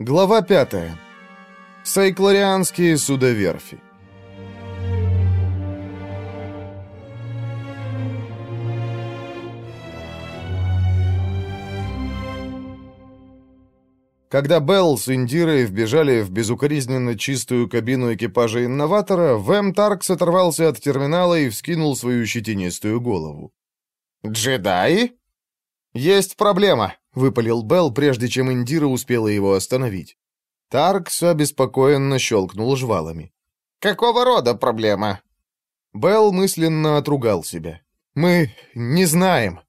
Глава 5. Сайклорианские судоверфи. Когда Белл с Индирой вбежали в безукоризненно чистую кабину экипажа инноватора, Вэм Таркс оторвался от терминала и вскинул свою щетинистую голову. «Джедаи?» «Есть проблема», — выпалил Белл, прежде чем Индира успела его остановить. Таркс обеспокоенно щелкнул жвалами. «Какого рода проблема?» Белл мысленно отругал себя. «Мы не знаем».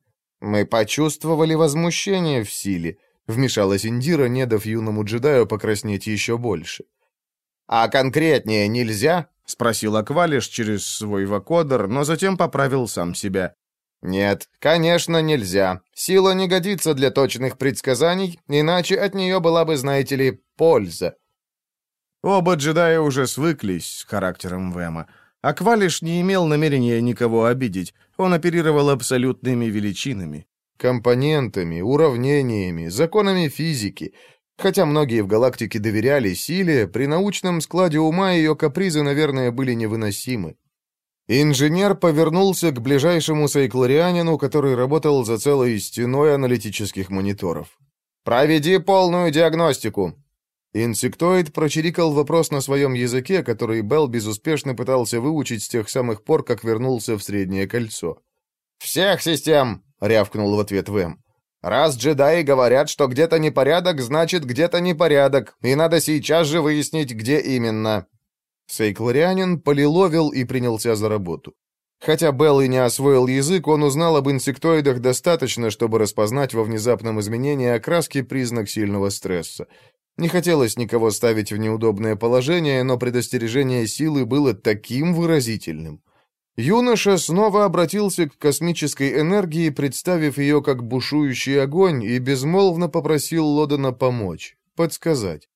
Мы почувствовали возмущение в силе — Вмешалась Индира, не дав юному джедаю покраснеть еще больше. «А конкретнее нельзя?» — спросил Аквалиш через свой вакодер, но затем поправил сам себя. «Нет, конечно, нельзя. Сила не годится для точных предсказаний, иначе от нее была бы, знаете ли, польза». Оба джедая уже свыклись с характером Вэма. Аквалиш не имел намерения никого обидеть, он оперировал абсолютными величинами компонентами, уравнениями, законами физики. Хотя многие в галактике доверяли силе, при научном складе ума ее капризы, наверное, были невыносимы. Инженер повернулся к ближайшему сайклорианину, который работал за целой стеной аналитических мониторов. «Проведи полную диагностику!» Инсектоид прочирикал вопрос на своем языке, который Белл безуспешно пытался выучить с тех самых пор, как вернулся в Среднее кольцо. «Всех систем! — рявкнул в ответ Вэм. «Раз джедаи говорят, что где-то непорядок, значит, где-то непорядок, и надо сейчас же выяснить, где именно». Сейкларианин полиловил и принялся за работу. Хотя Белл и не освоил язык, он узнал об инсектоидах достаточно, чтобы распознать во внезапном изменении окраски признак сильного стресса. Не хотелось никого ставить в неудобное положение, но предостережение силы было таким выразительным. Юноша снова обратился к космической энергии, представив ее как бушующий огонь, и безмолвно попросил Лодена помочь, подсказать.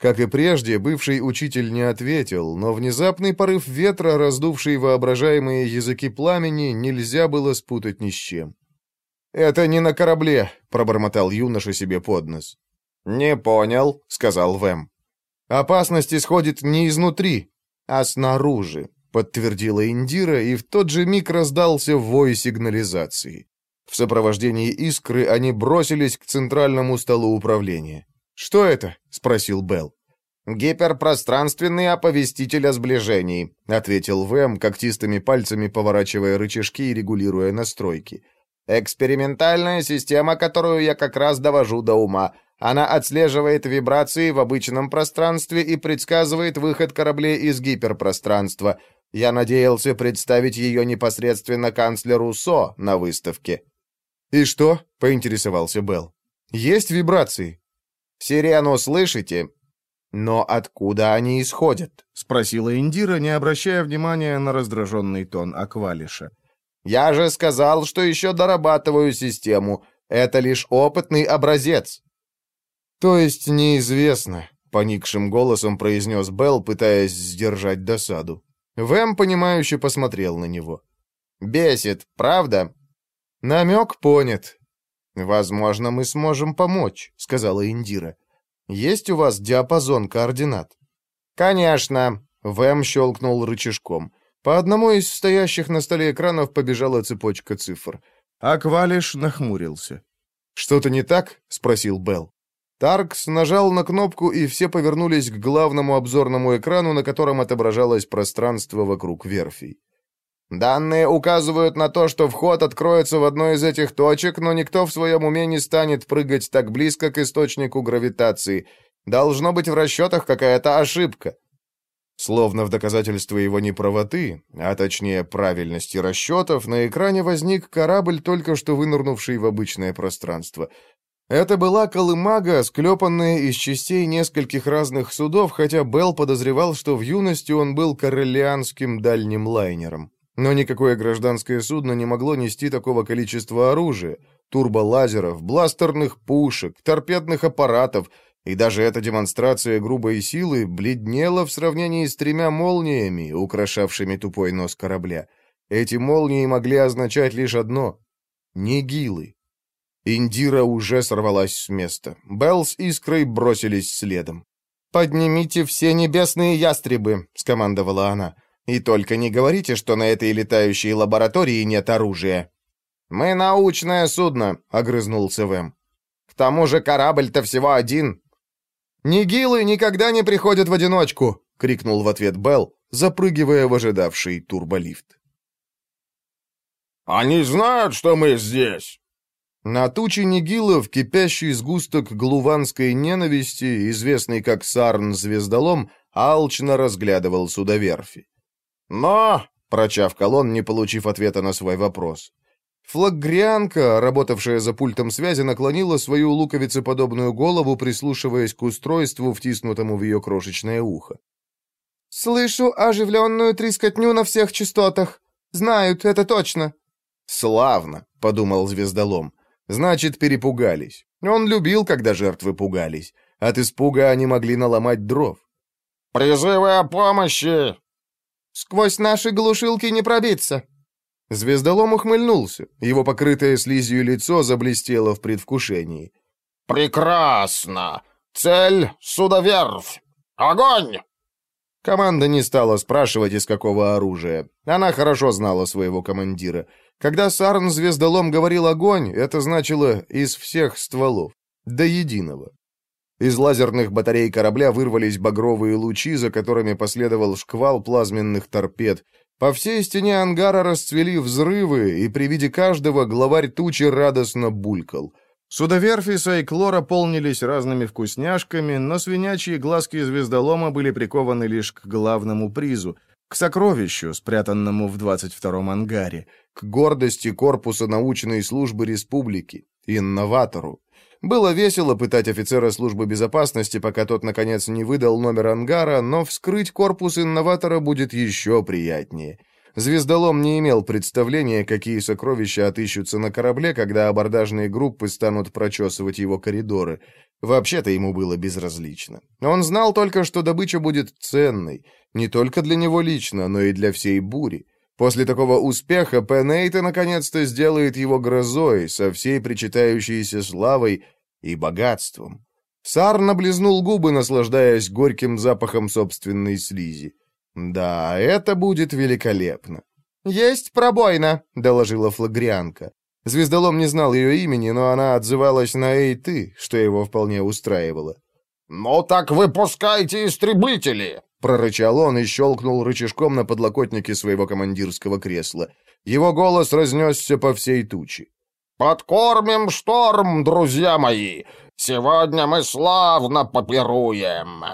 Как и прежде, бывший учитель не ответил, но внезапный порыв ветра, раздувший воображаемые языки пламени, нельзя было спутать ни с чем. «Это не на корабле», — пробормотал юноша себе под нос. «Не понял», — сказал Вэм. «Опасность исходит не изнутри, а снаружи», подтвердила Индира, и в тот же миг раздался вой сигнализации. В сопровождении искры они бросились к центральному столу управления. «Что это?» — спросил Белл. «Гиперпространственный оповеститель о сближении», — ответил Вэм, когтистыми пальцами поворачивая рычажки и регулируя настройки. «Экспериментальная система, которую я как раз довожу до ума. Она отслеживает вибрации в обычном пространстве и предсказывает выход кораблей из гиперпространства. Я надеялся представить ее непосредственно канцлеру Со на выставке». «И что?» — поинтересовался Белл. «Есть вибрации?» «Сирену слышите?» «Но откуда они исходят?» — спросила Индира, не обращая внимания на раздраженный тон Аквалиша. «Я же сказал, что еще дорабатываю систему. Это лишь опытный образец». «То есть неизвестно», — поникшим голосом произнес Белл, пытаясь сдержать досаду. Вэм, понимающе посмотрел на него. «Бесит, правда?» «Намек понят». «Возможно, мы сможем помочь», — сказала Индира. «Есть у вас диапазон координат?» «Конечно», — Вэм щелкнул рычажком. По одному из стоящих на столе экранов побежала цепочка цифр. Аквалиш нахмурился. «Что-то не так?» — спросил Белл. Таркс нажал на кнопку, и все повернулись к главному обзорному экрану, на котором отображалось пространство вокруг верфей. «Данные указывают на то, что вход откроется в одной из этих точек, но никто в своем уме не станет прыгать так близко к источнику гравитации. Должно быть в расчетах какая-то ошибка». Словно в доказательство его неправоты, а точнее правильности расчетов, на экране возник корабль, только что вынырнувший в обычное пространство — это была колымага, склепанная из частей нескольких разных судов, хотя Белл подозревал, что в юности он был коррелианским дальним лайнером. Но никакое гражданское судно не могло нести такого количества оружия, турболазеров, бластерных пушек, торпедных аппаратов, и даже эта демонстрация грубой силы бледнела в сравнении с тремя молниями, украшавшими тупой нос корабля. Эти молнии могли означать лишь одно — нигилы. Индира уже сорвалась с места. Белл с Искрой бросились следом. «Поднимите все небесные ястребы», — скомандовала она. «И только не говорите, что на этой летающей лаборатории нет оружия». «Мы научное судно», — огрызнулся Вэм. «К тому же корабль-то всего один». «Нигилы никогда не приходят в одиночку», — крикнул в ответ Белл, запрыгивая в ожидавший турболифт. «Они знают, что мы здесь!» На туче Нигилов кипящий сгусток глуванской ненависти, известный как Сарн-звездолом, алчно разглядывал судоверфи. «Но!» — прочавкал он, не получив ответа на свой вопрос. Флаггрианка, работавшая за пультом связи, наклонила свою луковицеподобную голову, прислушиваясь к устройству, втиснутому в ее крошечное ухо. «Слышу оживленную трескотню на всех частотах. Знают, это точно». «Славно», — подумал звездолом. «Значит, перепугались. Он любил, когда жертвы пугались. От испуга они могли наломать дров». «Призывы о помощи!» «Сквозь наши глушилки не пробиться!» Звездолом ухмыльнулся. Его покрытое слизью лицо заблестело в предвкушении. «Прекрасно! Цель — судоверфь! Огонь!» Команда не стала спрашивать, из какого оружия. Она хорошо знала своего командира. Когда Сарн звездолом говорил «огонь», это значило «из всех стволов». До единого. Из лазерных батарей корабля вырвались багровые лучи, за которыми последовал шквал плазменных торпед. По всей стене ангара расцвели взрывы, и при виде каждого главарь тучи радостно булькал. Судоверфи Сайклора полнились разными вкусняшками, но свинячьи глазки звездолома были прикованы лишь к главному призу — к сокровищу, спрятанному в 22-м ангаре, к гордости корпуса научной службы республики, инноватору. Было весело пытать офицера службы безопасности, пока тот, наконец, не выдал номер ангара, но вскрыть корпус инноватора будет еще приятнее. Звездолом не имел представления, какие сокровища отыщутся на корабле, когда абордажные группы станут прочесывать его коридоры. Вообще-то ему было безразлично. Он знал только, что добыча будет ценной — не только для него лично, но и для всей бури. После такого успеха Пенейта наконец-то сделает его грозой, со всей причитающейся славой и богатством. Сар наблизнул губы, наслаждаясь горьким запахом собственной слизи. «Да, это будет великолепно». «Есть пробойна», — доложила флагрианка. Звездолом не знал ее имени, но она отзывалась на «Эй, ты», что его вполне устраивало. «Ну так выпускайте истребители!» Прорычал он и щелкнул рычажком на подлокотнике своего командирского кресла. Его голос разнесся по всей туче. «Подкормим шторм, друзья мои! Сегодня мы славно попируем!»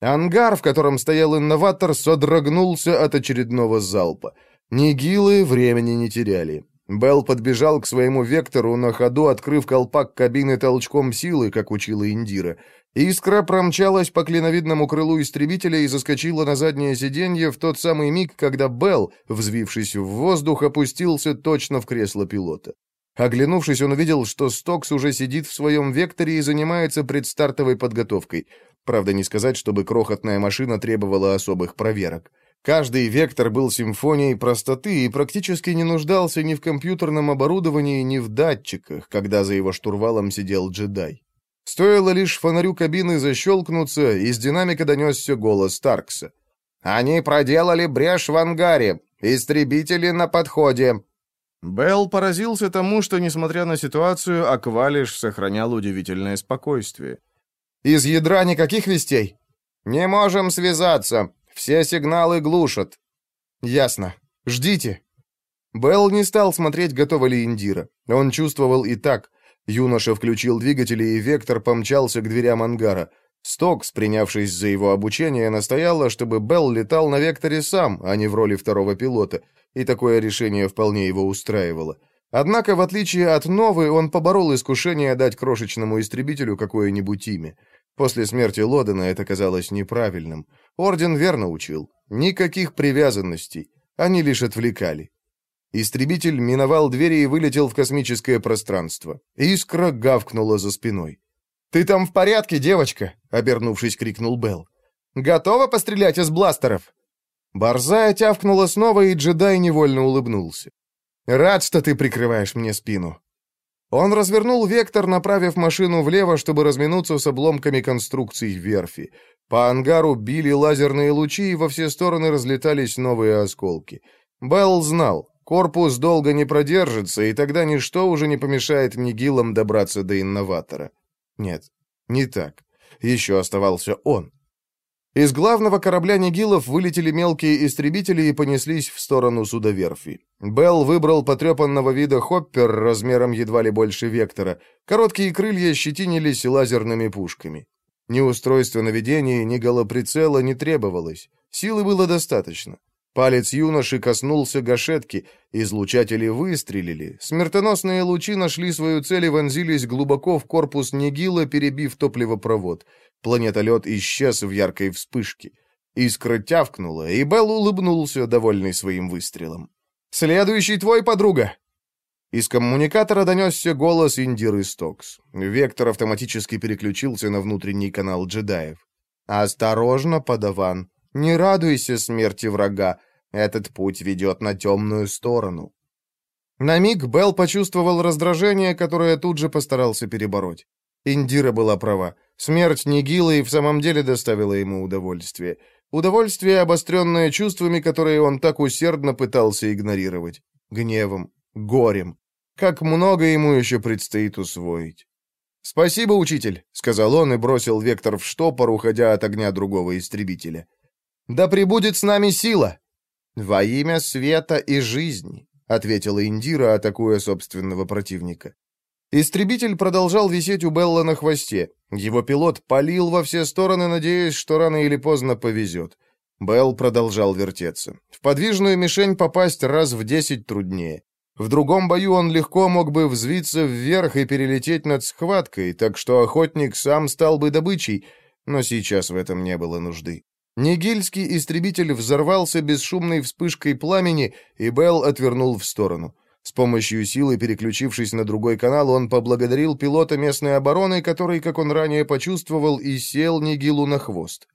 Ангар, в котором стоял инноватор, содрогнулся от очередного залпа. Нигилы времени не теряли. Белл подбежал к своему вектору, на ходу открыв колпак кабины толчком силы, как учила Индира. Искра промчалась по клиновидному крылу истребителя и заскочила на заднее сиденье в тот самый миг, когда Белл, взвившись в воздух, опустился точно в кресло пилота. Оглянувшись, он увидел, что Стокс уже сидит в своем векторе и занимается предстартовой подготовкой. Правда, не сказать, чтобы крохотная машина требовала особых проверок. Каждый вектор был симфонией простоты и практически не нуждался ни в компьютерном оборудовании, ни в датчиках, когда за его штурвалом сидел джедай. Стоило лишь фонарю кабины защелкнуться, из динамика донесся голос Таркса. «Они проделали брешь в ангаре. Истребители на подходе». Белл поразился тому, что, несмотря на ситуацию, Аквалиш сохранял удивительное спокойствие. «Из ядра никаких вестей?» «Не можем связаться. Все сигналы глушат». «Ясно. Ждите». Белл не стал смотреть, готова ли Индира. Он чувствовал и так. Юноша включил двигатели, и Вектор помчался к дверям ангара. Стокс, принявшись за его обучение, настояла, чтобы Белл летал на Векторе сам, а не в роли второго пилота, и такое решение вполне его устраивало. Однако, в отличие от Новы, он поборол искушение дать крошечному истребителю какое-нибудь имя. После смерти Лодена это казалось неправильным. Орден верно учил. Никаких привязанностей. Они лишь отвлекали. Истребитель миновал двери и вылетел в космическое пространство. Искра гавкнула за спиной. «Ты там в порядке, девочка?» — обернувшись, крикнул Белл. «Готова пострелять из бластеров?» Борзая тявкнула снова, и джедай невольно улыбнулся. Рад, что ты прикрываешь мне спину». Он развернул вектор, направив машину влево, чтобы разминуться с обломками конструкций верфи. По ангару били лазерные лучи, и во все стороны разлетались новые осколки. Белл знал, корпус долго не продержится, и тогда ничто уже не помешает Нигилам добраться до инноватора. Нет, не так. Еще оставался он. Из главного корабля Нигилов вылетели мелкие истребители и понеслись в сторону судоверфи. Белл выбрал потрепанного вида хоппер размером едва ли больше вектора. Короткие крылья щетинились лазерными пушками. Ни устройства наведения, ни голоприцела не требовалось. Силы было достаточно. Палец юноши коснулся гашетки, излучатели выстрелили. Смертоносные лучи нашли свою цель и вонзились глубоко в корпус Нигила, перебив топливопровод. Планетолет исчез в яркой вспышке. Искра тявкнула, и Белл улыбнулся, довольный своим выстрелом. «Следующий твой, подруга!» Из коммуникатора донесся голос Индиры Стокс. Вектор автоматически переключился на внутренний канал джедаев. «Осторожно, подаван. Не радуйся смерти врага. Этот путь ведет на темную сторону». На миг Белл почувствовал раздражение, которое тут же постарался перебороть. Индира была права. Смерть Нигила и в самом деле доставила ему удовольствие. Удовольствие, обостренное чувствами, которые он так усердно пытался игнорировать. Гневом, горем. Как много ему еще предстоит усвоить. «Спасибо, учитель», — сказал он и бросил вектор в штопор, уходя от огня другого истребителя. «Да пребудет с нами сила!» «Во имя света и жизни», — ответила Индира, атакуя собственного противника. Истребитель продолжал висеть у Белла на хвосте. Его пилот палил во все стороны, надеясь, что рано или поздно повезет. Белл продолжал вертеться. В подвижную мишень попасть раз в десять труднее. В другом бою он легко мог бы взвиться вверх и перелететь над схваткой, так что охотник сам стал бы добычей, но сейчас в этом не было нужды. Нигильский истребитель взорвался бесшумной вспышкой пламени, и Белл отвернул в сторону. С помощью силы, переключившись на другой канал, он поблагодарил пилота местной обороны, который, как он ранее почувствовал, и сел Нигилу на хвост.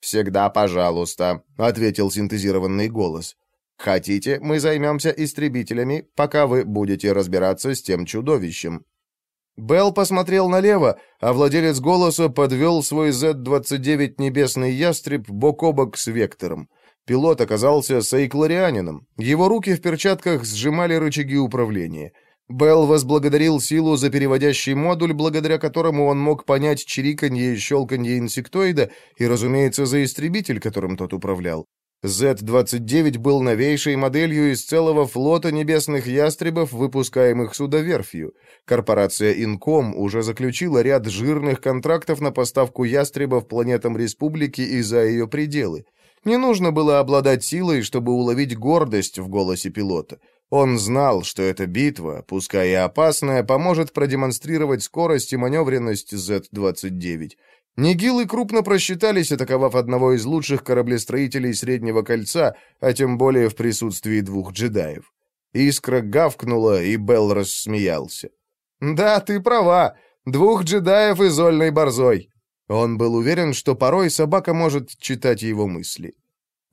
«Всегда пожалуйста», — ответил синтезированный голос. «Хотите, мы займемся истребителями, пока вы будете разбираться с тем чудовищем». Белл посмотрел налево, а владелец голоса подвел свой Z-29 «Небесный ястреб» бок о бок с Вектором. Пилот оказался сайкларианином. Его руки в перчатках сжимали рычаги управления. Белл возблагодарил силу за переводящий модуль, благодаря которому он мог понять чириканье и щелканье инсектоида, и, разумеется, за истребитель, которым тот управлял. Z-29 был новейшей моделью из целого флота небесных ястребов, выпускаемых судоверфью. Корпорация Инком уже заключила ряд жирных контрактов на поставку ястребов планетам Республики и за ее пределы. Не нужно было обладать силой, чтобы уловить гордость в голосе пилота. Он знал, что эта битва, пускай и опасная, поможет продемонстрировать скорость и маневренность Z-29. Нигилы крупно просчитались, атаковав одного из лучших кораблестроителей Среднего Кольца, а тем более в присутствии двух джедаев. Искра гавкнула, и Белл рассмеялся. «Да, ты права. Двух джедаев и зольной борзой. Он был уверен, что порой собака может читать его мысли.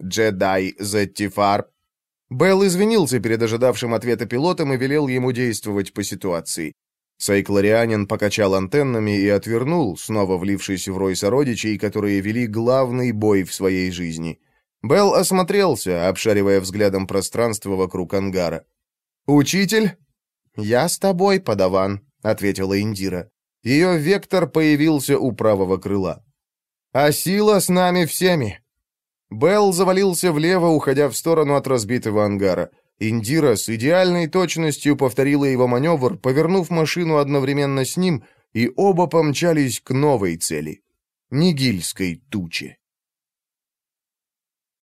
«Джедай Зеттифар». Белл извинился перед ожидавшим ответа пилотом и велел ему действовать по ситуации. Сайкларианин покачал антеннами и отвернул, снова влившись в рой сородичей, которые вели главный бой в своей жизни. Белл осмотрелся, обшаривая взглядом пространство вокруг ангара. «Учитель?» «Я с тобой, подаван», — ответила Индира. Ее вектор появился у правого крыла. «А сила с нами всеми!» Белл завалился влево, уходя в сторону от разбитого ангара. Индира с идеальной точностью повторила его маневр, повернув машину одновременно с ним, и оба помчались к новой цели — Нигильской туче.